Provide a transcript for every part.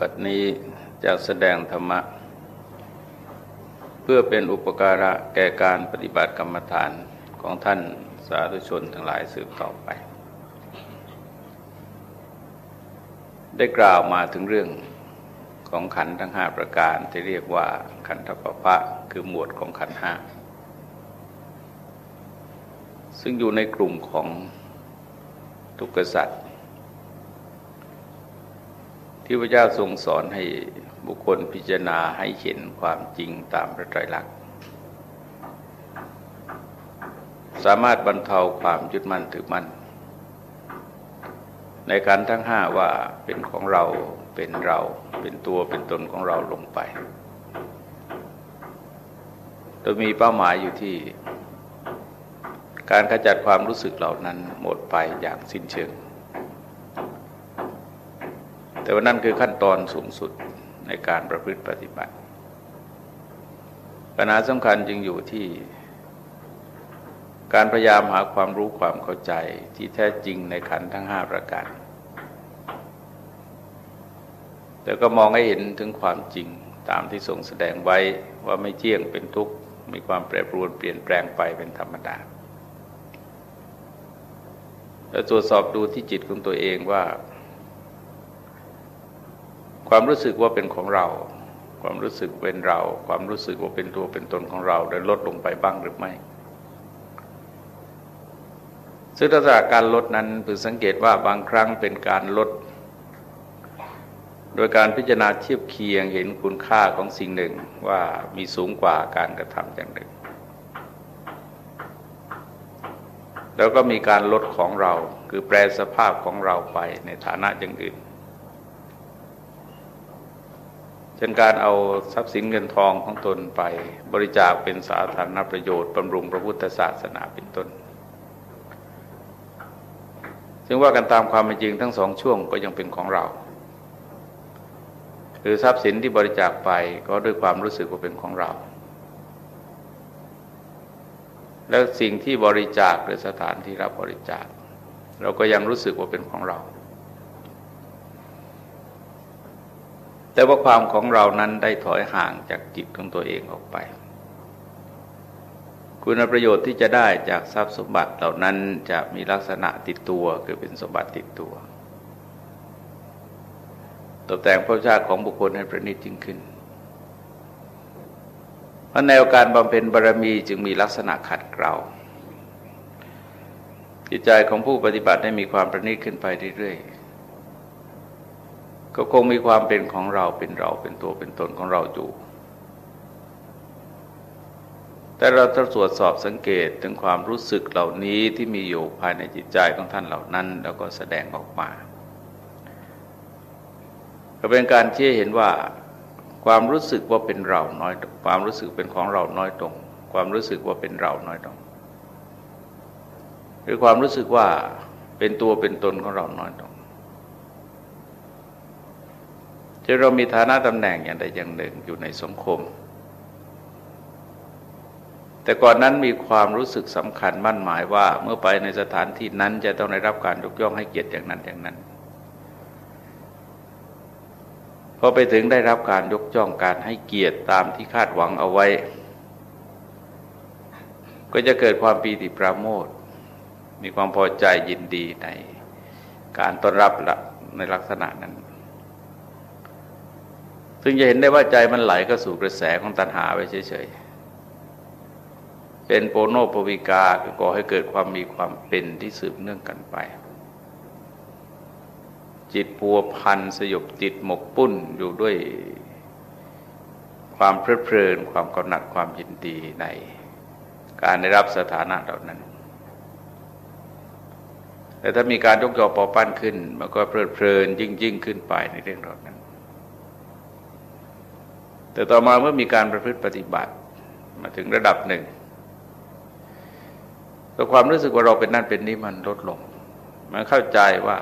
บัดนี้จะแสดงธรรมะ เพื่อเป็นอุปการะแก่การปฏิบัติกรรมฐานของท่านสาธุชนทั้งหลายสืบต่อไป ได้กล่าวมาถึงเรื่องของขันทั้งห้าประการที่เรียกว่าขันธปปะคือหมวดของขันห้าซึ่งอยู่ในกลุ่มของทุกขสัตว์ ที่พระเจ้าทรงสอนให้บุคคลพิจารณาให้เห็นความจริงตามพระไตรลักษณ์สามารถบรรเทาความยึดมั่นถือมั่น ในการทั้งห้าว่าเป็นของเราเป็นเราเป็นตัวเป็นตนของเราลงไป โดยมีเป้าหมายอยู่ที่ การขจัดความรู้สึกเหล่านั้นหมดไปอย่างสิ้นเชิง แต่ว่านั่นคือขั้นตอนสูงสุดในการประพฤติปฏิบัติ ปัญหาสำคัญจึงอยู่ที่การพยายามหาความรู้ความเข้าใจที่แท้จริงในขันทั้งห้าประการ แต่ก็มองให้เห็นถึงความจริงตามที่ทรงแสดงไว้ว่าไม่เที่ยงเป็นทุกข์ มีความแปรปรวนเปลี่ยนแปลงไปเป็นธรรมดา แล้วตรวจสอบดูที่จิตของตัวเองว่า ความรู้สึกว่าเป็นของเรา ความรู้สึกเป็นเรา ความรู้สึกว่าเป็นตัวเป็นตนของเราได้ลดลงไปบ้างหรือไม่ซึ่งลักษณะการลดนั้นเพื่อสังเกตว่าบางครั้งเป็นการลด โดยการพิจารณาเทียบเคียงเห็นคุณค่าของสิ่งหนึ่งว่ามีสูงกว่าการกระทำอย่างหนึ่ง แล้วก็มีการลดของเราคือแปลสภาพของเราไปในฐานะอย่างอื่น เช่นการเอาทรัพย์สินเงินทองของตนไปบริจาคเป็นสาธารณประโยชน์บำรุงพระพุทธศาสนาเป็นต้น ซึ่งว่ากันตามความเป็นจริงทั้งสองช่วงก็ยังเป็นของเราคือทรัพย์สินที่บริจาคไปก็ด้วยความรู้สึกว่าเป็นของเรา แล้วสิ่งที่บริจาคหรือสถานที่รับบริจาค เราก็ยังรู้สึกว่าเป็นของเรา แต่ว่าความของเรานั้นได้ถอยห่างจากจิตของตัวเองออกไป คุณประโยชน์ที่จะได้จากทรัพย์สมบัติเหล่านั้นจะมีลักษณะติดตัวคือเป็นสมบัติติดตัว ตกแต่งพระชาติของบุคคลให้ประณีตยิ่งขึ้นเพราะแนวการบำเพ็ญบารมีจึงมีลักษณะขัดเกลาจิตใจของผู้ปฏิบัติให้มีความประณีตขึ้นไปเรื่อยๆ ก็คงมีความเป็นของเราเป็นเราเป็นตัวเป็นตนของเราอยู่ แต่เราจะตรวจสอบสังเกตถึงความรู้สึกเหล่านี้ที่มีอยู่ภายในจิตใจของท่านเหล่านั้น แล้วก็แสดงออกมา ก็เป็นการที่เห็นว่า ความรู้สึกว่าเป็นเราน้อย ความรู้สึกเป็นของเราน้อยตรง ความรู้สึกว่าเป็นเราน้อยตรงหรือความรู้สึกว่าเป็นตัวเป็นตนของเราน้อยตรง ที่เรามีฐานะตำแหน่งอย่างใดอย่างหนึ่งอยู่ในสังคม แต่ก่อนนั้นมีความรู้สึกสำคัญมั่นหมายว่า เมื่อไปในสถานที่นั้นจะต้องได้รับการยกย่องให้เกียรติอย่างนั้นอย่างนั้นพอไปถึงได้รับการยกย่องการให้เกียรติตามที่คาดหวังเอาไว้ ก็จะเกิดความปีติปราโมทมีความพอใจยินดีในการต้อนรับในลักษณะนั้น ซึ่งจะเห็นได้ว่าใจมันไหลก็สู่กระแสของตัณหาไปเฉยๆ เป็นโปโนโปวิกาก่อให้เกิดความมีความเป็นที่สืบเนื่องกันไป จิตปัวพันสยบจิตหมกปุ้นอยู่ด้วยความเพลิดเพลินความกำหนัดความยินดีในการได้รับสถานะเหล่านั้น แต่ถ้ามีการยกยอปอปั้นขึ้น มันก็เพลิดเพลินยิ่งยิ่งขึ้นไปในเรื่องเหล่านั้น แต่ต่อมาเมื่อมีการประพฤติปฏิบัติมาถึงระดับหนึ่งแต่ความรู้สึกว่าเราเป็นนั่นเป็นนี้มันลดลง มันเข้าใจว่า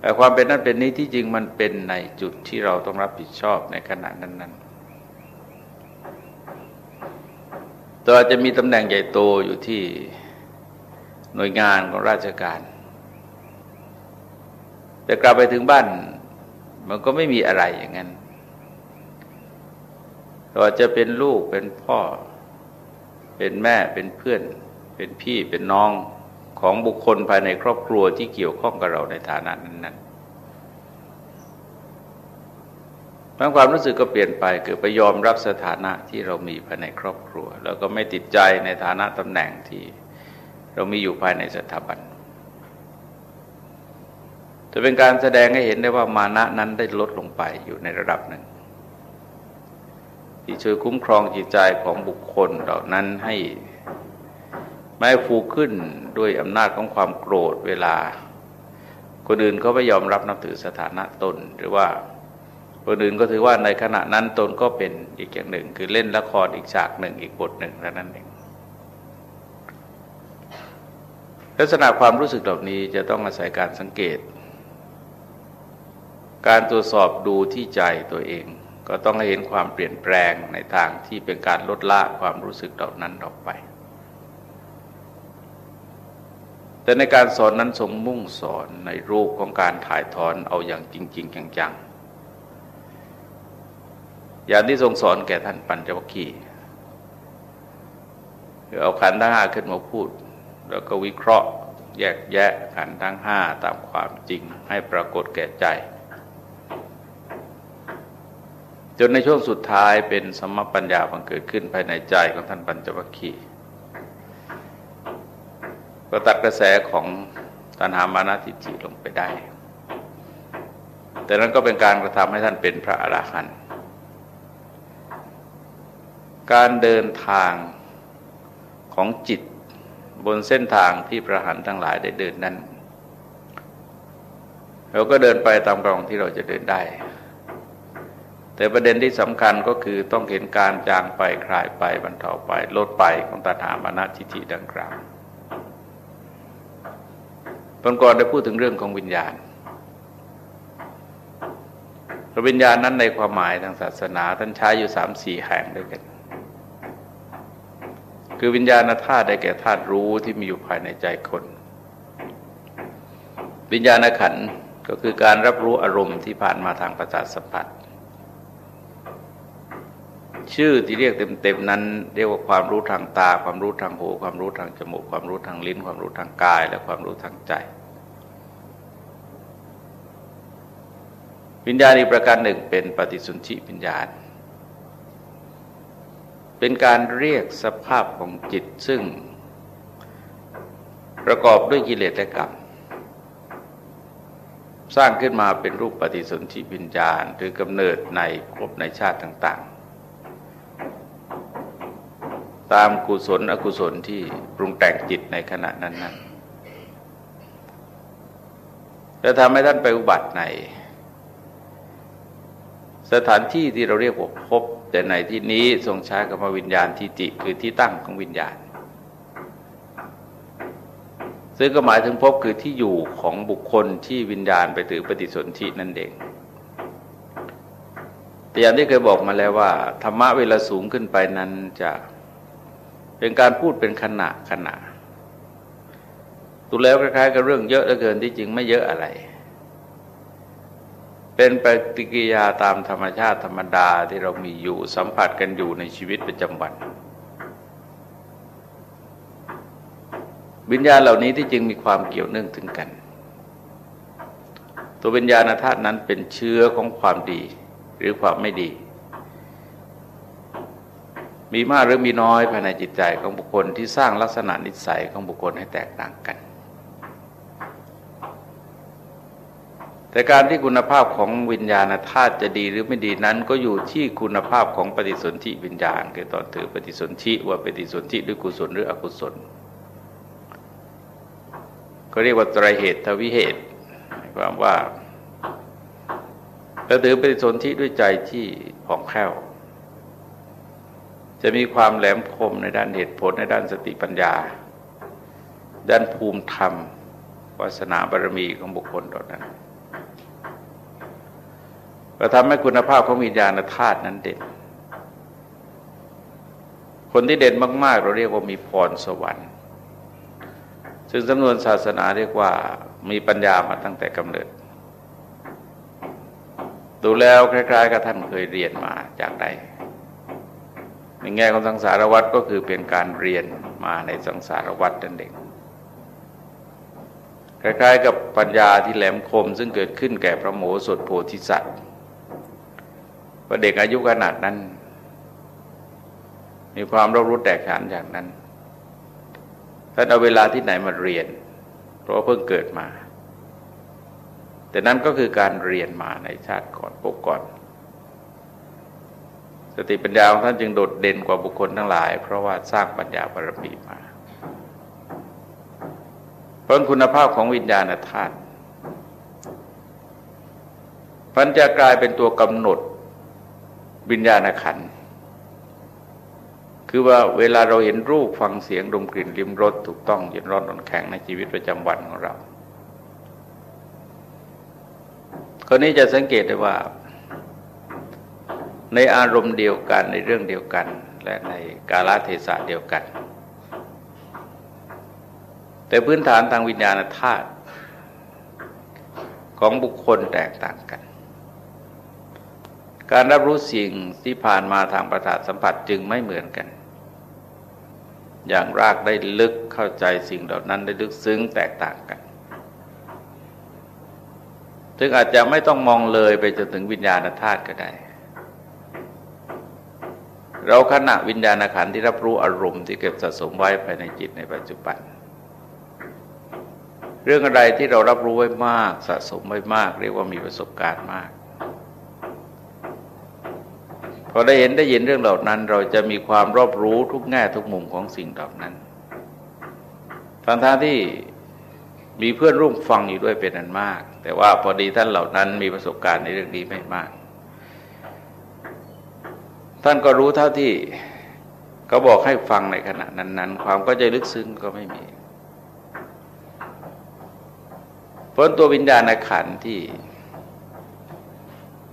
แต่ความเป็นนั่นเป็นนี้ที่จริงมันเป็นในจุดที่เราต้องรับผิดชอบในขณะนั้นๆตัวจะมีตำแหน่งใหญ่โตอยู่ที่หน่วยงานของราชการ แต่กลับไปถึงบ้าน มันก็ไม่มีอะไรอย่างนั้น เราจะเป็นลูกเป็นพ่อ เป็นแม่เป็นเพื่อน เป็นพี่เป็นน้องของบุคคลภายในครอบครัวที่เกี่ยวข้องกับเราในฐานะนั้นบางความรู้สึกก็เปลี่ยนไปเกิดไปยอมรับสถานะที่เรามีภายในครอบครัว แล้วก็ไม่ติดใจในฐานะตำแหน่งที่เรามีอยู่ภายในสถาบันจะเป็นการแสดงให้เห็นได้ว่ามานะนั้นได้ลดลงไปอยู่ในระดับหนึ่ง ที่ช่วยคุ้มครองจิตใจของบุคคลเหล่านั้นให้ไม่ฟูขึ้นด้วยอำนาจของความโกรธเวลา คนอื่นเขาไม่ยอมรับนับถือสถานะตน หรือว่าคนอื่นก็ถือว่าในขณะนั้นตนก็เป็นอีกอย่างหนึ่ง คือเล่นละครอีกฉากหนึ่งอีกบทหนึ่งเท่านั้นเองลักษณะความรู้สึกเหล่านี้จะต้องอาศัยการสังเกต การตรวจสอบดูที่ใจตัวเอง ก็ต้องให้เห็นความเปลี่ยนแปลงในทางที่เป็นการลดละความรู้สึกเหล่านั้นออกไป แต่ในการสอนนั้นทรงมุ่งสอนในรูปของการถ่ายทอนเอาอย่างจริง ๆ จังๆ อย่างที่ทรงสอนแก่ท่านปัญจวัคคีย์คือเอาขันธ์ทั้งห้าขึ้นมาพูด แล้วก็วิเคราะห์แยกแยะขันทั้งห้าตามความจริงให้ปรากฏแก่ใจ จนในช่วงสุดท้ายเป็นสมปัญญาบังเกิดขึ้นภายในใจของท่านปัญจวัคคีย์ก็ตัดกระแสของตัณหามานาทิฏฐิลงไปได้ แต่นั้นก็เป็นการกระทำให้ท่านเป็นพระอรหันต์การเดินทางของจิตบนเส้นทางที่พระหันทั้งหลายได้เดินนั้นเราก็เดินไปตามกองที่เราจะเดินได้ แต่ประเด็นที่สำคัญก็คือต้องเห็นการจางไปคลายไปบรรเทาไปลดไปของตาถามานะทิฏฐิดังกล่าวตอนก่อนได้พูดถึงเรื่องของวิญญาณพระวิญญาณนั้นในความหมายทางศาสนาท่านใช้อยู่สามสี่แห่งด้วยกัน คือวิญญาณธาตุได้แก่ธาตุรู้ที่มีอยู่ภายในใจคน วิญญาณขันก็คือการรับรู้อารมณ์ที่ผ่านมาทางประสาทสัมผัส ชื่อที่เรียกเต็มๆนั้น เรียกว่าความรู้ทางตา ความรู้ทางหู ความรู้ทางจมูก ความรู้ทางลิ้น ความรู้ทางกาย และความรู้ทางใจ วิญญาณอีกประการหนึ่งเป็นปฏิสุนธิวิญญาณ เป็นการเรียกสภาพของจิตซึ่ง ประกอบด้วยกิเลสและกรรมสร้างขึ้นมาเป็นรูปปฏิสนธิวิญญาณ หรือกำเนิดในภพในชาติต่างๆ ตามกุศลอกุศลที่ปรุงแต่งจิตในขณะนั้นๆจะทำให้ท่านไปอุบัติใน สถานที่ที่เราเรียกว่าภพแต่ในที่นี้ทรงใช้คำว่าวิญญาณทิฏฐิคือที่ตั้งของวิญญาณ ซึ่งก็หมายถึงพบคือที่อยู่ของบุคคลที่วิญญาณไปถือปฏิสนธินั่นเองแต่อย่างที่เคยบอกมาแล้วว่าธรรมะเวลาสูงขึ้นไปนั้นจะ เป็นการพูดเป็นขณะขณะตัวแล้วคล้ายๆกับเรื่องเยอะเหลือเกินที่จริงไม่เยอะอะไร เป็นปฏิกิริยาตามธรรมชาติธรรมดาที่เรามีอยู่สัมผัสกันอยู่ในชีวิตประจำวันวิญญาณเหล่านี้ที่จึงมีความเกี่ยวเนื่องถึงกัน ตัววิญญาณธาตุนั้นเป็นเชื้อของความดีหรือความไม่ดี มีมากหรือมีน้อยภายในจิตใจของบุคคลที่สร้างลักษณะนิสัยของบุคคลให้แตกต่างกัน แต่การที่คุณภาพของวิญญาณธาตุจะดีหรือไม่ดีนั้น ก็อยู่ที่คุณภาพของปฏิสนธิวิญญาณคือตอนถือปฏิสนธิว่าปฏิสนธิด้วยกุศลหรืออกุศล ก็เรียกว่าไตรเหตุทวิเหตุความว่าถ้าถือปฏิสนธิด้วยใจที่ผ่องแผ้ว จะมีความแหลมคมในด้านเหตุผลในด้านสติปัญญา ด้านภูมิธรรมวาสนาบารมีของบุคคลตอนนั้นก็ทำให้คุณภาพของวิญญาณธาตุนั้นเด่น คนที่เด่นมาก ๆ เราเรียกว่ามีพรสวรรค์ ซึ่งจำนวนศาสนาเรียกว่ามีปัญญามาตั้งแต่กำเนิด ดูแล้วคล้าย ๆ กับท่านเคยเรียนมาจากใดใน แง่ของสังสารวัตรก็คือเป็นการเรียนมาในสังสารวัตรนั่นเองคล้ายๆ กับปัญญาที่แหลมคมซึ่งเกิดขึ้นแก่พระโมสดโพธิสัตว์ประเด็กอายุขนาดนั้น มีความรอบรู้แตกฉานอย่างนั้นท่านเอาเวลาที่ไหนมาเรียน เพราะเพิ่งเกิดมา แต่นั้นก็คือการเรียนมาในชาติก่อนพบก่อน สติปัญญาของท่านจึงโดดเด่นกว่าบุคคลทั้งหลาย เพราะว่าสร้างปัญญาบารมีมา เพราะคุณภาพของวิญญาณธาตุพันจะกลายเป็นตัวกำหนดวิญญาณขันธ์คือว่าเวลาเราเห็นรูปฟังเสียงดมกลิ่นลิ้มรสถูกต้องเย็นร้อนนอนแข็งในชีวิตประจำวันของเราคนนี้จะสังเกตได้ว่า ในอารมณ์เดียวกันในเรื่องเดียวกัน และในกาลเทศะเดียวกัน แต่พื้นฐานทางวิญญาณธาตุของบุคคลแตกต่างกัน การรับรู้สิ่งที่ผ่านมาทางประสาทสัมผัสจึงไม่เหมือนกัน อย่างรากได้ลึกเข้าใจสิ่งเหล่านั้นได้ลึกซึ้งแตกต่างกันถึงอาจจะไม่ต้องมองเลยไปจนถึงวิญญาณธาตุก็ได้ เราขณะวิญญาณขันธ์ที่รับรู้อารมณ์ที่เก็บสะสมไว้ภายในจิตในปัจจุบัน เรื่องอะไรที่เรารับรู้ไว้มากสะสมไว้มาก เรียกว่ามีประสบการณ์มาก พอได้เห็นได้ยินเรื่องเหล่านั้น เราจะมีความรอบรู้ทุกแง่ทุกมุมของสิ่งเหล่านั้นทั้งท่าที่มีเพื่อนร่วมฟังอยู่ด้วยเป็นอันมาก แต่ว่าพอดีท่านเหล่านั้นมีประสบการณ์ในเรื่องนี้ไม่มาก ท่านก็รู้เท่าที่เขาบอกให้ฟังในขณะนั้น ๆ ความก็ใจลึกซึ้งก็ไม่มี เพราะตัววิญญาณขันที่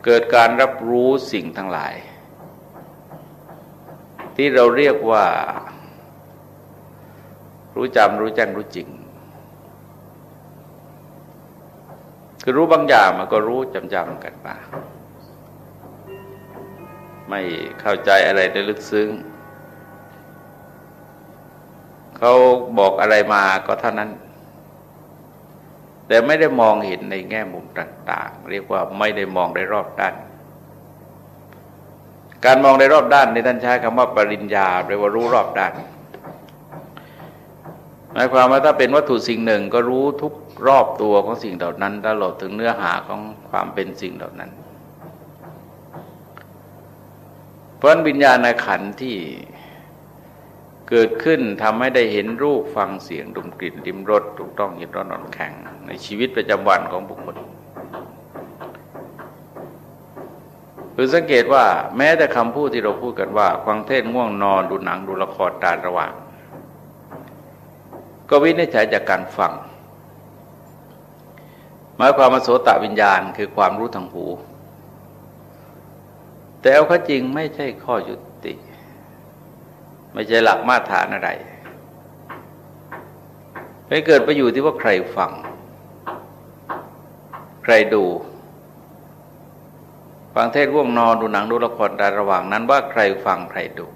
เกิดการรับรู้สิ่งทั้งหลาย ที่เราเรียกว่า รู้จำรู้แจ้งรู้จริง คือรู้บางอย่างมันก็รู้จำจำกันมา ไม่เข้าใจอะไรได้ลึกซึ้งเขาบอกอะไรมาก็เท่านั้น แต่ไม่ได้มองเห็นในแง่มุมต่าง ๆ เรียกว่าไม่ได้มองได้รอบด้าน การมองในรอบด้านในท่านใช้คำว่าปริญญาแปลว่ารู้รอบด้านหมายความว่าถ้าเป็นวัตถุสิ่งหนึ่งก็รู้ทุกรอบตัวของสิ่งเหล่านั้นตลอดถึงเนื้อหาของความเป็นสิ่งเหล่านั้น เพ ราะวิญญาณขันที่เกิดขึ้นทำให้ได้เห็นรูปฟังเสียงดมกลิ่นริมรสถูกต้องเห็นร้อนนอนแข็ง ในชีวิตประจำวันของบุคคลคือสังเกตว่าแม้แต่คำพูดที่เราพูดกันว่าฟังเทศง่วงนอนดูหนังดูละครตาระหว่าง ก็วินิจฉัยจากการฟังหมายความมาโสตวิญญาณคือความรู้ทางหู แต่เอาข้อจริงไม่ใช่ข้อยุติ ไม่ใช่หลักมาตรฐานอะไรไม่เกิดไปอยู่ที่ว่าใครฟัง ใครดูฟังเทศว่วงนอนดูหนังดูละครในระหว่างนั้นว่าใครฟังใครดู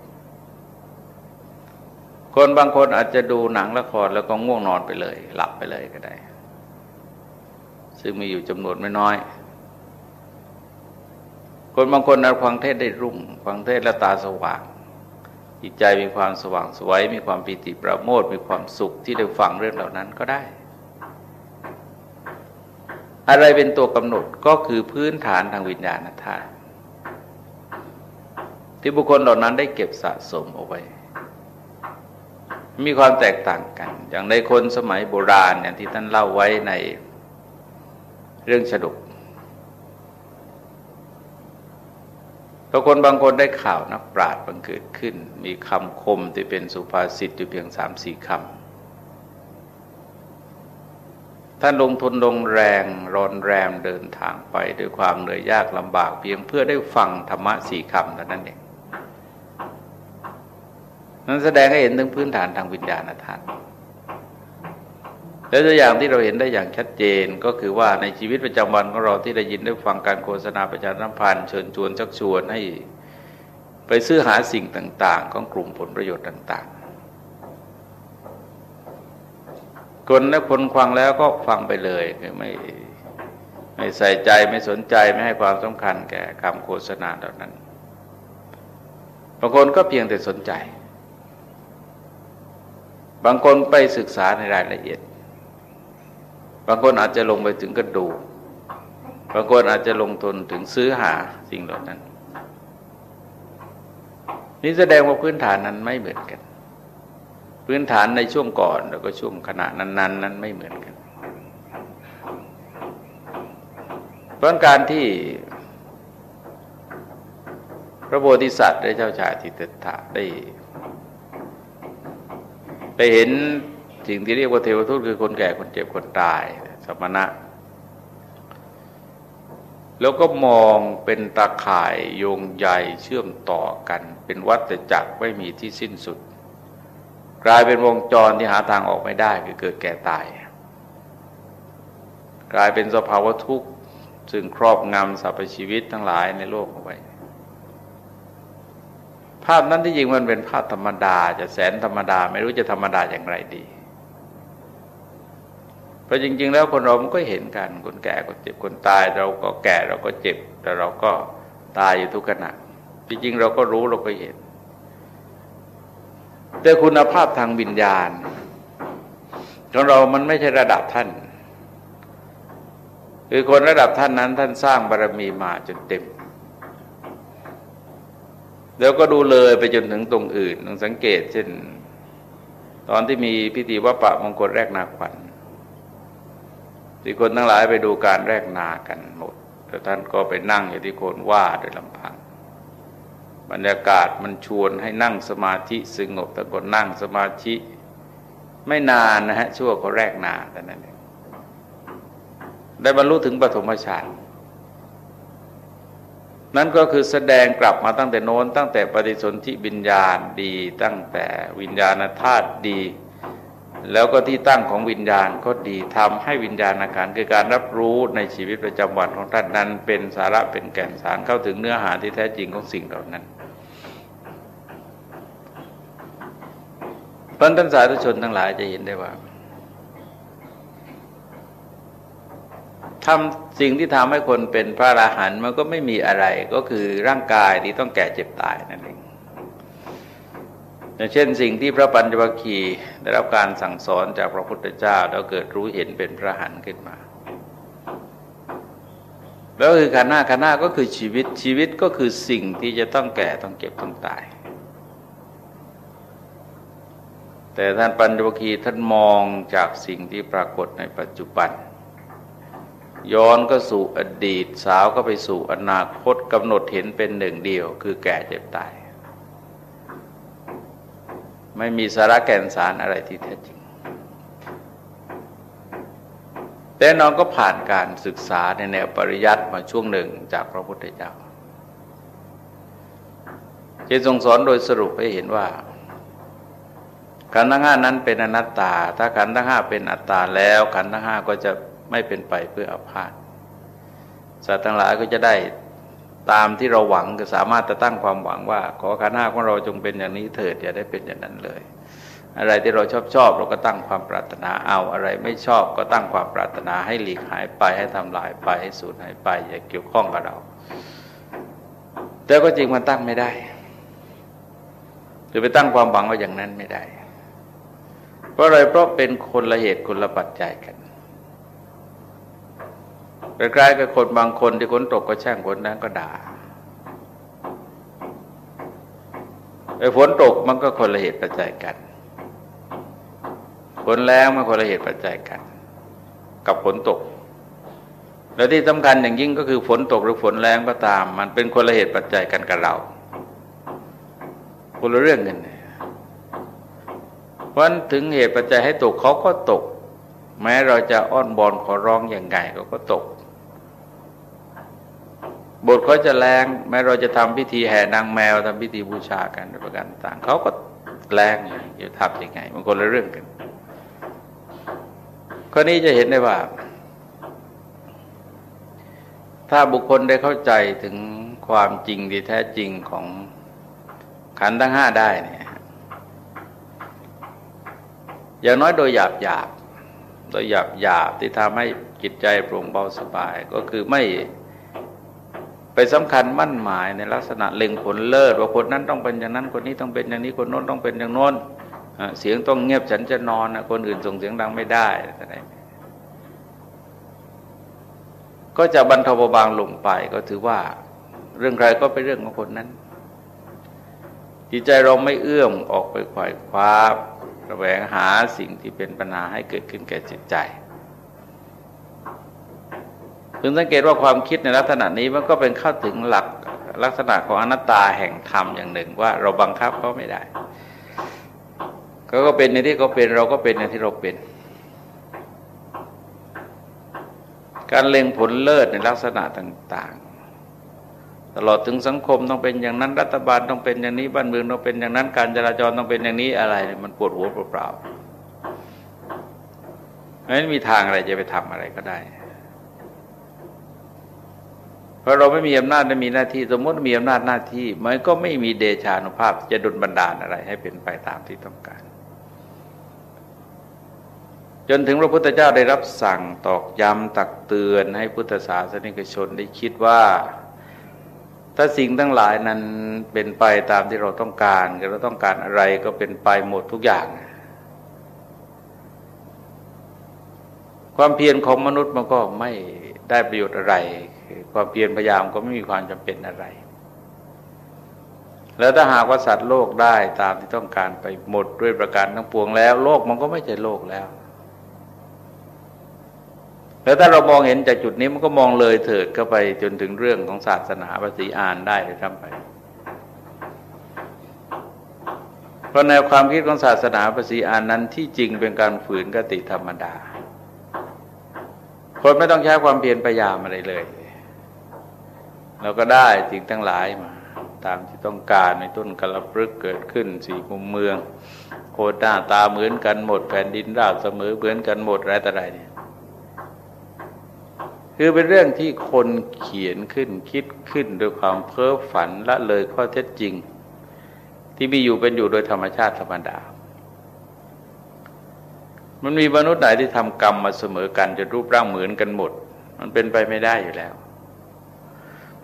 คนบางคนอาจจะดูหนังละครแล้วก็ง่วงนอนไปเลย หลับไปเลยก็ได้ ซึ่งมีอยู่จำนวนไม่น้อย คนบางคนอาจฟังเทศได้รุ่ง ฟังเทศแล้วตาสว่างจิตใจมีความสว่างสวยมีความปีติประโมทมีความสุขที่ได้ฟังเรื่องเหล่านั้นก็ได้ อะไรเป็นตัวกำหนดก็คือพื้นฐานทางวิญญาณธาตุที่บุคคลเหล่านั้นได้เก็บสะสมเอาไว้ มีความแตกต่างกัน อย่างในคนสมัยโบราณอย่างที่ท่านเล่าไว้ในเรื่องฉดุก บางคนบางคนได้ข่าวนักปราชญ์บังเกิดขึ้น มีคำคมที่เป็นสุภาษิตอยู่เพียงสามสี่คำท่านลงทุนลงแรงรอนแรมเดินทางไปด้วยความเหนื่อยยากลำบากเพียงเพื่อได้ฟังธรรมะสี่คำเท่านั้นเองนั้นแสดงให้เห็นถึงพื้นฐานทางวิญญาณธาตุ และตัวอย่างที่เราเห็นได้อย่างชัดเจนก็คือว่าในชีวิตประจำวันของเราที่ได้ยินได้ฟังการโฆษณาประชาสัมพันธ์เชิญชวนชักชวนให้ไปซื้อหาสิ่งต่าง ๆ ของกลุ่มผลประโยชน์ต่าง ๆ คนและคนฟังแล้วก็ฟังไปเลยคือไม่ไม่ใส่ใจไม่สนใจไม่ให้ความสำคัญแก่คำโฆษณาเหล่านั้นบางคนก็เพียงแต่สนใจ บางคนไปศึกษาในรายละเอียด บางคนอาจจะลงไปถึงกระดูบางคนอาจจะลงทุนถึงซื้อหาสิ่งเหล่านั้น นี่แสดงว่าพื้นฐานนั้นไม่เหมือนกัน พื้นฐานในช่วงก่อนแล้วก็ช่วงขณะนั้น ๆ นั้นไม่เหมือนกันเพราะการที่พระโพธิสัตว์ได้เจ้าชายทิเตถะได้ ไปเห็น สิ่งที่เรียกว่าเทวทูตคือคนแก่คนเจ็บคนตายสมณะ แล้วก็มองเป็นตาข่ายโยงใยเชื่อมต่อกัน เป็นวัฏจักรไม่มีที่สิ้นสุด กลายเป็นวงจรที่หาทางออกไม่ได้คือเกิดแก่ตาย กลายเป็นสภาวะทุกข์ซึ่งครอบงำสรรพชีวิตทั้งหลายในโลกเอาไว้ภาพนั้นที่จริงมันเป็นภาพธรรมดา จะแสนธรรมดา ไม่รู้จะธรรมดาอย่างไรดี เพราะจริง ๆ แล้วคนเรามันก็เห็นกันคนแก่คนเจ็บคนตาย เราก็แก่เราก็เจ็บแต่เราก็ตายอยู่ทุกขณะจริงๆเราก็รู้เราก็เห็น แต่คุณภาพทางวิญญาณของเรามันไม่ใช่ระดับท่านคือคนระดับท่านนั้นท่านสร้างบารรมีมาจนเต็ม แล้วก็ดูเลยไปจนถึงตรงอื่นต้องสังเกตเช่น ตอนที่มีพิธีวัปปะมงคลแรกนาขวัญ ที่คนทั้งหลายไปดูการแรกนากันหมดแล้วท่านก็ไปนั่งอยู่ที่โคนว่าโดยลำพัง บรรยากาศมันชวนให้นั่งสมาธิสงบแต่คนนั่งสมาธิไม่นานนะฮะชั่วก็แรกนาแต่นั้นเองได้บรรลุถึงปฐมฌานนั่นก็คือแสดงกลับมาตั้งแต่โน้น ตั้งแต่ปฏิสนธิวิญญาณดี ตั้งแต่วิญญาณธาตุดี แล้วก็ที่ตั้งของวิญญาณก็ดีทำให้วิญญาณอาการคือการรับรู้ในชีวิตประจำวันของท่านนั้นเป็นสาระเป็นแก่นสารเข้าถึงเนื้อหาที่แท้จริงของสิ่งเหล่านั้นพระท่านสาธุชนทั้งหลายจะเห็นได้ว่าทำสิ่งที่ทำให้คนเป็นพระอราหันต์มันก็ไม่มีอะไรก็คือร่างกายที่ต้องแก่เจ็บตายนั่นเอง อย่างเช่นสิ่งที่พระปัญจวัคคีย์ได้รับการสั่งสอนจากพระพุทธเจ้าแล้วเกิดรู้เห็นเป็นพระหันขึ้นมา แล้วคือขันหน้าขันหน้าก็คือชีวิตชีวิตก็คือสิ่งที่จะต้องแก่ต้องเก็บต้องตาย แต่ท่านปัญจวัคคีย์ท่านมองจากสิ่งที่ปรากฏในปัจจุบัน ย้อนก็สู่อดีตสาวก็ไปสู่อนาคตกำหนดเห็นเป็นหนึ่งเดียว คือแก่เจ็บตาย ไม่มีสาระแก่นสารอะไรที่แท้จริง แต่น้องก็ผ่านการศึกษาในแนวปริยัติมาช่วงหนึ่งจากพระพุทธเจ้าจะทรงสอนโดยสรุปให้เห็นว่าขันธ์ทั้งห้านั้นเป็นอนัตตา ถ้าขันธ์ทั้งห้าเป็นอัตตาแล้วขันธ์ทั้งห้าก็จะไม่เป็นไปเพื่ออาพาธสัตว์ทั้งหลายก็จะได้ ตามที่เราหวังก็สามารถจะตั้งความหวังว่า ขอขันห้าของเราจงเป็นอย่างนี้เถิดอย่าได้เป็นอย่างนั้นเลย อะไรที่เราชอบชอบเราก็ตั้งความปรารถนาเอาอะไรไม่ชอบก็ตั้งความปรารถนาให้หลีกหายไปให้ทำลายไปให้สูญหายไป อย่าเกี่ยวข้องกับเรา แต่ก็จริงมันตั้งไม่ได้หรือไปตั้งความหวังว่าอย่างนั้นไม่ได้ เพราะอะไรเพราะเป็นคนละเหตุคนละปัจจัยกัน คล้ายๆกับคนบางคนที่ฝนตกก็แช่งฝนนั้นก็ด่าไอ้ฝนตกมันก็คนละเหตุปัจจัยกันฝนแรงมันคนละเหตุปัจจัยกัน กับฝนตก แล้วที่สำคัญอย่างยิ่งก็คือฝนตกหรือฝนแรงก็ตาม มันเป็นคนละเหตุปัจจัยกันกับเราคนละเรื่องกันเพราะถึงเหตุปัจจัยให้ตกเขาก็ตก แม้เราจะอ้อนบอนขอร้องอย่างไงเขาก็ตก บทเขาจะแรงแม้เราจะทำพิธีแห่นางแมวทำพิธีบูชากันประการต่างเขาก็แรงอยู่ทำยังไงมันคนละเรื่องกันข้อนี้จะเห็นได้ว่า ถ้าบุคคลได้เข้าใจถึงความจริงที่แท้จริงของขันทั้งห้าได้เนี่ยอย่างน้อยโดยหยาบหยาบโดยหยาบหยาบที่ทำให้จิตใจโปร่งเบาสบายก็คือไม่ ไปสำคัญมั่นหมายในลักษณะเล็งผลเลิศว่าคนนั้นต้องเป็นอย่างนั้นคนนี้ต้องเป็นอย่างนี้คนโน้นต้องเป็นอย่างโน้นเสียงต้องเงียบฉันจะนอนคนอื่นส่งเสียงดังไม่ได้อะไรก็จะบรรเทาเบาบางลงไปก็ถือว่า เรื่องใครก็เป็นเรื่องของคนนั้น จิตใจเราไม่เอื้อมออกไปขวายคว้าระแวงหาสิ่งที่เป็นปัญหาให้เกิดขึ้นแก่จิตใจ พึงสังเกตว่าความคิดในลักษณะนี้มันก็เป็นเข้าถึงหลักลักษณะของอนัตตาแห่งธรรมอย่างหนึ่งว่าเราบังคับเขาไม่ได้เขาก็เป็นในที่เขาเป็นเราก็เป็นในที่เราเป็น การเล็งผลเลิศในลักษณะต่าง ๆ ตลอดถึงสังคมต้องเป็นอย่างนั้นรัฐบาลต้องเป็นอย่างนี้บ้านเมืองต้องเป็นอย่างนั้น การจราจรต้องเป็นอย่างนี้อะไร มันปวดหัวเปล่าๆไม่มีทางอะไรจะไปทำอะไรก็ได้ ราะเราไม่มีอำนาจไม่มีหน้าที่ สมมติมีอำนาจหน้าที่มันก็ไม่มีเดชานุภาพจะดุลบันดาลอะไร ให้เป็นไปตามที่ต้องการ จนถึงพระพุทธเจ้าได้รับสั่งตอกย้ำตักเตือนให้พุทธศาสนิกชนได้คิดว่า ถ้าสิ่งทั้งหลายนั้นเป็นไปตามที่เราต้องการเราต้องการอะไรก็เป็นไปหมดทุกอย่าง ความเพียรของมนุษย์มันก็ไม่ได้ประโยชน์อะไร ความเพียรพยายามก็ไม่มีความจำเป็นอะไร แล้วถ้าหากว่าสัตว์โลกได้ตามที่ต้องการไปหมดด้วยประการทั้งปวงแล้ว โลกมันก็ไม่ใช่โลกแล้ว แล้วถ้าเรามองเห็นจากจุดนี้มันก็มองเลยเถิดเข้าไปจนถึงเรื่องของศาสนาภาษีอ่านได้เลยทำไปเพราะแนวความคิดของศาสนาภาษีอ่านนั้นที่จริงเป็นการฝืนกติธรรมดา คนไม่ต้องใช้ความเพียรพยายามอะไรเลย เราก็ได้สิ่งทั้งหลายมา ตามที่ต้องการในต้นกระปรึกเกิดขึ้นสี่มุมเมืองโคตรหน้าตาเหมือนกันหมด แผ่นดินราบเสมอเหมือนกันหมดอะไรต่ออะไรเนี่ยคือเป็นเรื่องที่คนเขียนขึ้นคิดขึ้นด้วยความเพ้อฝันละเลยข้อเท็จจริง ที่มีอยู่เป็นอยู่โดยธรรมชาติธรรมดา มันมีมนุษย์ไหนที่ทำกรรมมาเสมอกันจะรูปร่างเหมือนกันหมด มันเป็นไปไม่ได้อยู่แล้ว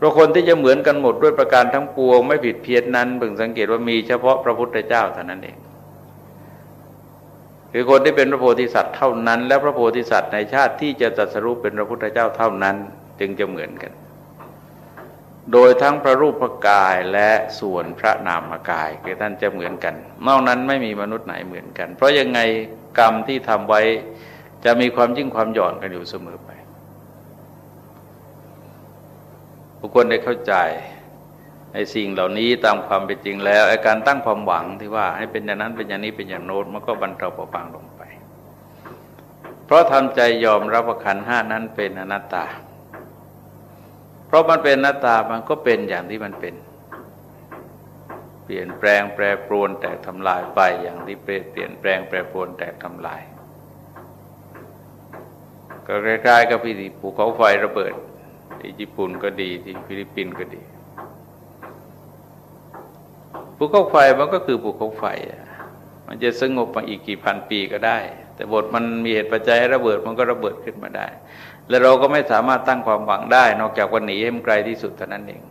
ราะคนที่จะเหมือนกันหมดด้วยประการทั้งปวง ไม่ผิดเพี้ยนนั้นเพิ่งสังเกตว่ามีเฉพาะพระพุทธเจ้าเท่านั้นเองคือคนที่เป็นพระโพธิสัตว์เท่านั้น และพระโพธิสัตว์ในชาติที่จะจัดสรุปเป็นพระพุทธเจ้าเท่านั้น จึงจะเหมือนกัน โดยทั้งพระรูปพระกายและส่วนพระนามกายคือท่านจะเหมือนกัน นอกนั้นไม่มีมนุษย์ไหนเหมือนกัน เพราะยังไงกรรมที่ทำไว้จะมีความยิ่งความหย่อนกันอยู่เสมอไป บุคคลได้เข้าใจในสิ่งเหล่านี้ตามความเป็นจริงแล้วไอ้การตั้งความหวังที่ว่าให้เป็นอย่างนั้นเป็นอย่างนี้เป็นอย่างโน้นมันก็บรรเทาเบาบางลงไป เพราะทำใจยอมรับว่าขันห้านั้นเป็นอนัตตา เพราะมันเป็นอนัตตามันก็เป็นอย่างที่มันเป็น เปลี่ยนแปลงแปรปรวนแตกทำลายไปอย่างที่เปลี่ยนแปลงแปรปรวนแตกทำลาย ก็คล้ายๆกับพิธีภูเขาไฟระเบิด ที่ญี่ปุ่นก็ดีที่ฟิลิปปินส์ก็ดีภูเขาไฟมันก็คือภูเขาไฟ มันจะสงบมาอีกกี่พันปีก็ได้ แต่บทมันมีเหตุปัจจัยระเบิดมันก็ระเบิดขึ้นมาได้ และเราก็ไม่สามารถตั้งความหวังได้ นอกจากวันหนีให้มันไกลที่สุดเท่านั้นเอง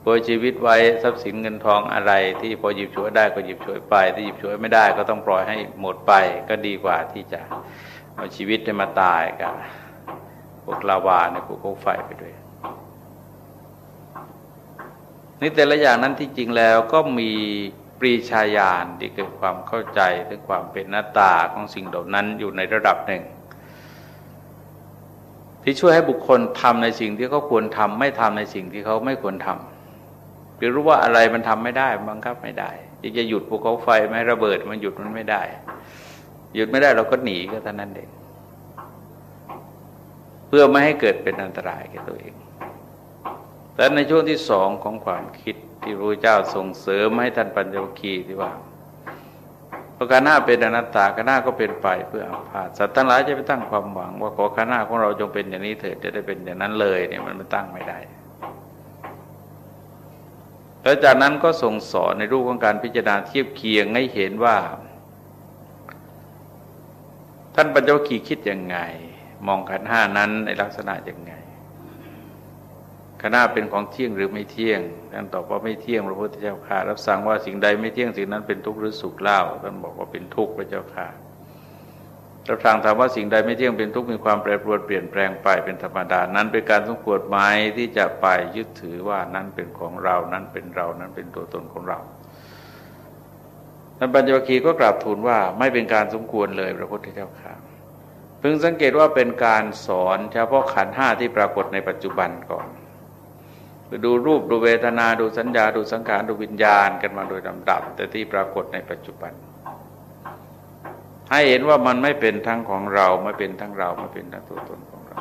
โปรยชีวิตไว้ทรัพย์สินเงินทองอะไร ที่พอหยิบฉวยได้ก็หยิบฉวยไปที่หยิบฉวยไม่ได้ก็ต้องปล่อยให้หมดไปก็ดีกว่าที่จะเอาชีวิตให้มาตายกัน วกลาวาในภูเขาไฟไปด้วยนี่แต่ละอย่างนั้นที่จริงแล้วก็มีปรีชาญาณที่เกิดความเข้าใจถึงความเป็นหน้าตาของสิ่งเหล่านั้นอยู่ในระดับหนึ่ง ที่ช่วยให้บุคคลทำในสิ่งที่เขาควรทำไม่ทำในสิ่งที่เขาไม่ควรทำหรือรู้ว่าอะไรมันทำไม่ได้บังคับไม่ได้จะหยุดภูเขาไฟไม่ระเบิดมันหยุดมันไม่ได้ หยุดไม่ได้เราก็หนีก็เท่านั้นเอง เพื่อไม่ให้เกิดเป็นอันตรายแก่ตัวเองแต่ในช่วงที่สองของความคิดที่พระเจ้าส่งเสริมให้ท่านปัญญวคีที่ว่าพราะขันห้าเป็นอนัตตาขันห้าก็เป็นไปเพื่ออาพาธสัตว์ทั้งหลายจะไปตั้งความหวัง ว่าขอขันห้าของเราจงเป็นอย่างนี้เถิดจะได้เป็นอย่างนั้นเลยเนี่ยมันไม่ตั้งไม่ได้ แล้วจากนั้นก็ส่งสอนในรูปของการพิจารณาเทียบเคียงให้เห็นว่า ท่านปัญจวัคคีย์คิดยังไง มองขันห้านั้นในลักษณะอยังไงขณะเป็นของเที่ยงหรือไม่เที่ยงท่านตอบว่าไม่เที่ยงพระพุทธเจ้าค่ะรับสั่งว่าสิ่งใดไม่เที่ยงสิ่งนั้นเป็นทุกข์หรือสุขเล่าท่านบอกว่าเป็นทุกข์พระเจ้าค่ะรับสั่งถามว่าสิ่งใดไม่เที่ยงเป็นทุกข์มีความแปรปรวนเปลี่ยนแปลงไปเป็นธรรมดา นั้นเป็นการสมควรไหมที่จะไปยึดถือว่านั้นเป็นของเรา นั้นเป็นเรา นั้นเป็นตัวตนของเราท่านปัญจวัคคีย์ก็กราบทูลว่าไม่เป็นการสมควรเลยพระพุทธเจ้าค่ะ พึงสังเกตว่าเป็นการสอนเฉพาะขันห้าที่ปรากฏในปัจจุบันก่อนดูรูปดูเวทนาดูสัญญาดูสังขารดูวิญญาณกันมาโดยลำดับ แต่ที่ปรากฏในปัจจุบัน ให้เห็นว่ามันไม่เป็นทั้งของเราไม่เป็นทั้งเราไม่เป็นทั้งตัวตนของเรา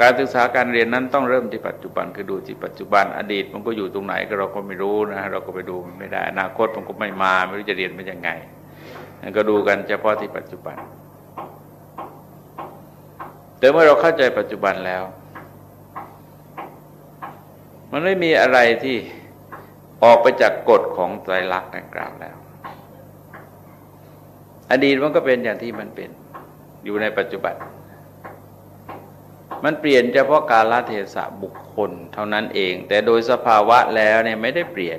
การศึกษาการเรียนนั้นต้องเริ่มที่ปัจจุบันคือดูที่ปัจจุบัน อดีตมันก็อยู่ตรงไหนก็เราก็ไม่รู้นะเราก็ไปดูไม่ได้อนาคตมันก็ไม่มาไม่รู้จะเรียนเป็นยังไง ก็ดูกันเฉพาะที่ปัจจุบัน แต่เมื่อเราเข้าใจปัจจุบันแล้ว มันไม่มีอะไรที่ออกไปจากกฎของไตรลักษณ์ดังกล่าวแล้ว อดีตมันก็เป็นอย่างที่มันเป็นอยู่ในปัจจุบัน มันเปลี่ยนเฉพาะกาลเทศะบุคคลเท่านั้นเอง แต่โดยสภาวะแล้วเนี่ยไม่ได้เปลี่ยน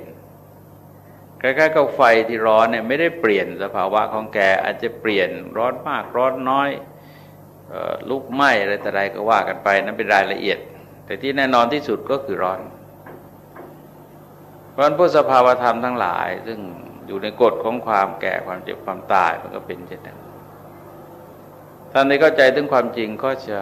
คล้ายๆกับไฟที่ร้อนเนี่ยไม่ได้เปลี่ยนสภาวะของแกอาจจะเปลี่ยนร้อนมากร้อนน้อยลุกไหม้อะไรแต่ใดก็ว่ากันไปนั้นเป็นรายละเอียด แต่ที่แน่นอนที่สุดก็คือร้อน เพราะนั้นพวกสภาวธรรมทั้งหลาย ซึ่งอยู่ในกฎของความแก่ความเจ็บความตายมันก็เป็นเช่นนั้นท่านในเข้าใจถึงความจริงก็จะ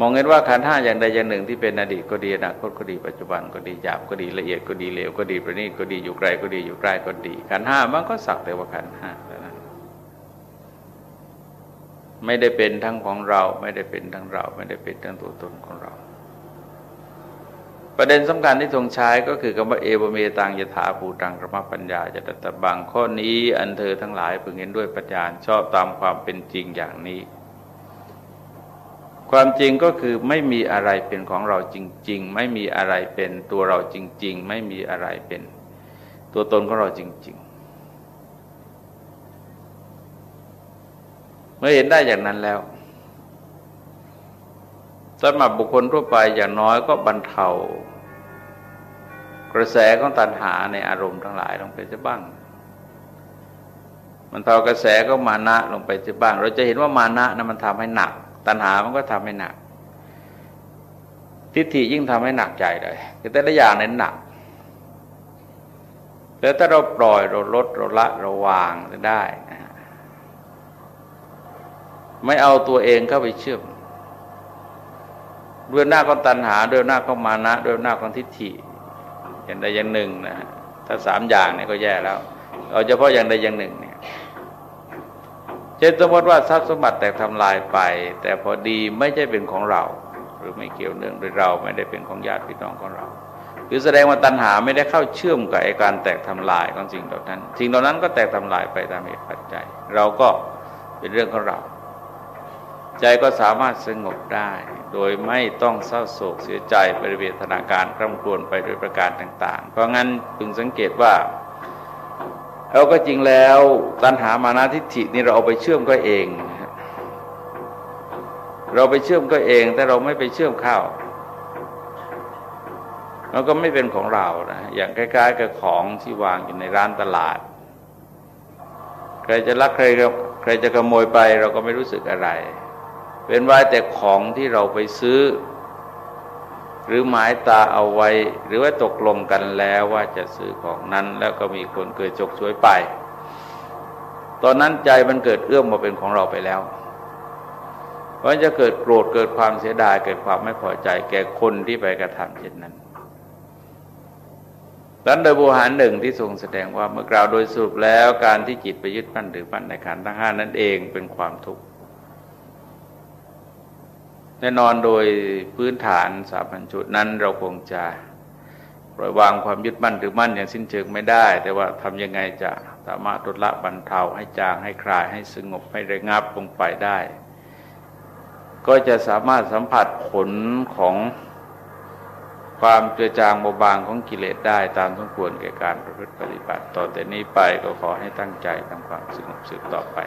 มองเห็นว่าขันห้าอย่างใดอย่างหนึ่งที่เป็นอดีตก็ดีอนาคตก็ดีปัจจุบันก็ดีหยาบก็ดีละเอียดก็ดีเลวก็ดีประณีตก็ดีอยู่ไกลก็ดีอยู่ใกล้ก็ดี ขันห้ามันก็สักแต่ว่าขันห้าเท่านั้นไม่ได้เป็นทั้งของเรา ไม่ได้เป็นทั้งเรา ไม่ได้เป็นทั้งตัวตนของเรา ประเด็นสำคัญที่ทรงใช้ก็คือคำว่าเอวเมตังยถาภูตังกรมปัญญาจะตะบังข้อนี้อันเธอทั้งหลายพึงเห็นด้วยปัญญาชอบตามความเป็นจริงอย่างนี้ ความจริงก็คือไม่มีอะไรเป็นของเราจริง ๆ ไม่มีอะไรเป็นตัวเราจริง ๆ ไม่มีอะไรเป็น ตัวตนของเราจริง ๆ เมื่อเห็นได้อย่างนั้นแล้วสำหรับบุคคลทั่วไปอย่างน้อยก็บรรเทากระแสของตัณหาในอารมณ์ทั้งหลายลงไปจะบ้างมันเทากระแสก็มานะลงไปจะบ้าง เราจะเห็นว่ามานะนะมันทำให้หนัก ตัณหามันก็ทำให้หนัก ทิฏฐิยิ่งทำให้หนักใจเลยคือแต่ละอย่างนั้นหนักแต่ถ้าเราปล่อยเราลดเราละเราวางได้นะไม่เอาตัวเองเข้าไปเชื่อมด้วยหน้าของตัณหาด้วยหน้าของมานะด้วยหน้าของทิฏฐิอย่างใดอย่างหนึ่งนะถ้าสามอย่างเนี่ยก็แย่แล้วเอาเฉพาะอย่างใดอย่างหนึ่งน เช่นสมมติว่าทรัพย์สมบัติแตกทำลายไป แต่พอดีไม่ใช่เป็นของเรา หรือไม่เกี่ยวเนื่องด้วยเราไม่ได้เป็นของญาติพี่น้องของเราคือแสดงว่าตัณหาไม่ได้เข้าเชื่อมกับอการแตกทำลายของสิ่งเหล่านั้น สิ่งเหล่านั้นก็แตกทำลายไปตามเหตุปัจจัย เราก็เป็นเรื่องของเรา ใจก็สามารถสงบได้ โดยไม่ต้องเศร้าโศกเสียใจบริเวณธนาการคร่ำครวญไปโดยประการต่าง ๆ เพราะงั้นพึงสังเกตว่า เราก็จริงแล้วตัณหามานาทิฏฐินี่เราเอาไปเชื่อมก็เอง เราไปเชื่อมก็เอง แต่เราไม่ไปเชื่อมเข้ามันก็ไม่เป็นของเรานะอย่างใกล้ๆกับของที่วางอยู่ในร้านตลาด ใครจะลักใครใครจะขโมยไป เราก็ไม่รู้สึกอะไร เป็นไว้แต่ของที่เราไปซื้อ หรือหมายตาเอาไว้ หรือว่าตกลงกันแล้วว่าจะซื้อของนั้น แล้วก็มีคนเกิดจกช่วยไป ตอนนั้นใจมันเกิดเอื้อมมาเป็นของเราไปแล้วเพราะจะเกิดโกรธเกิดความเสียดาย เกิดความไม่พอใจแก่คนที่ไปกระทำเช่นนั้นดังโดยบูหารหนึ่งที่ทรงแสดงว่าเมื่อกล่าวโดยสรุปแล้วการที่จิตไปยึดมั่นหรือมั่นในขันธ์ทั้งห้านั่นเองเป็นความทุกข์ แน่นอนโดยพื้นฐานสามัญชุดนั้นเราคงจะปล่อยวางความยึดมั่นหรือมั่นอย่างสิ้นเชิงไม่ได้ แต่ว่าทำยังไงจะสามารถลดละบรรเทาให้จางให้คลายให้สงบให้ระงับลงไปได้ ก็จะสามารถสัมผัสผลของความเจือจางเบาบางของกิเลสได้ตามสมควรแก่การประพฤติปฏิบัติ ต่อแต่นี้ไปก็ขอให้ตั้งใจทำความสงบสืบต่อไป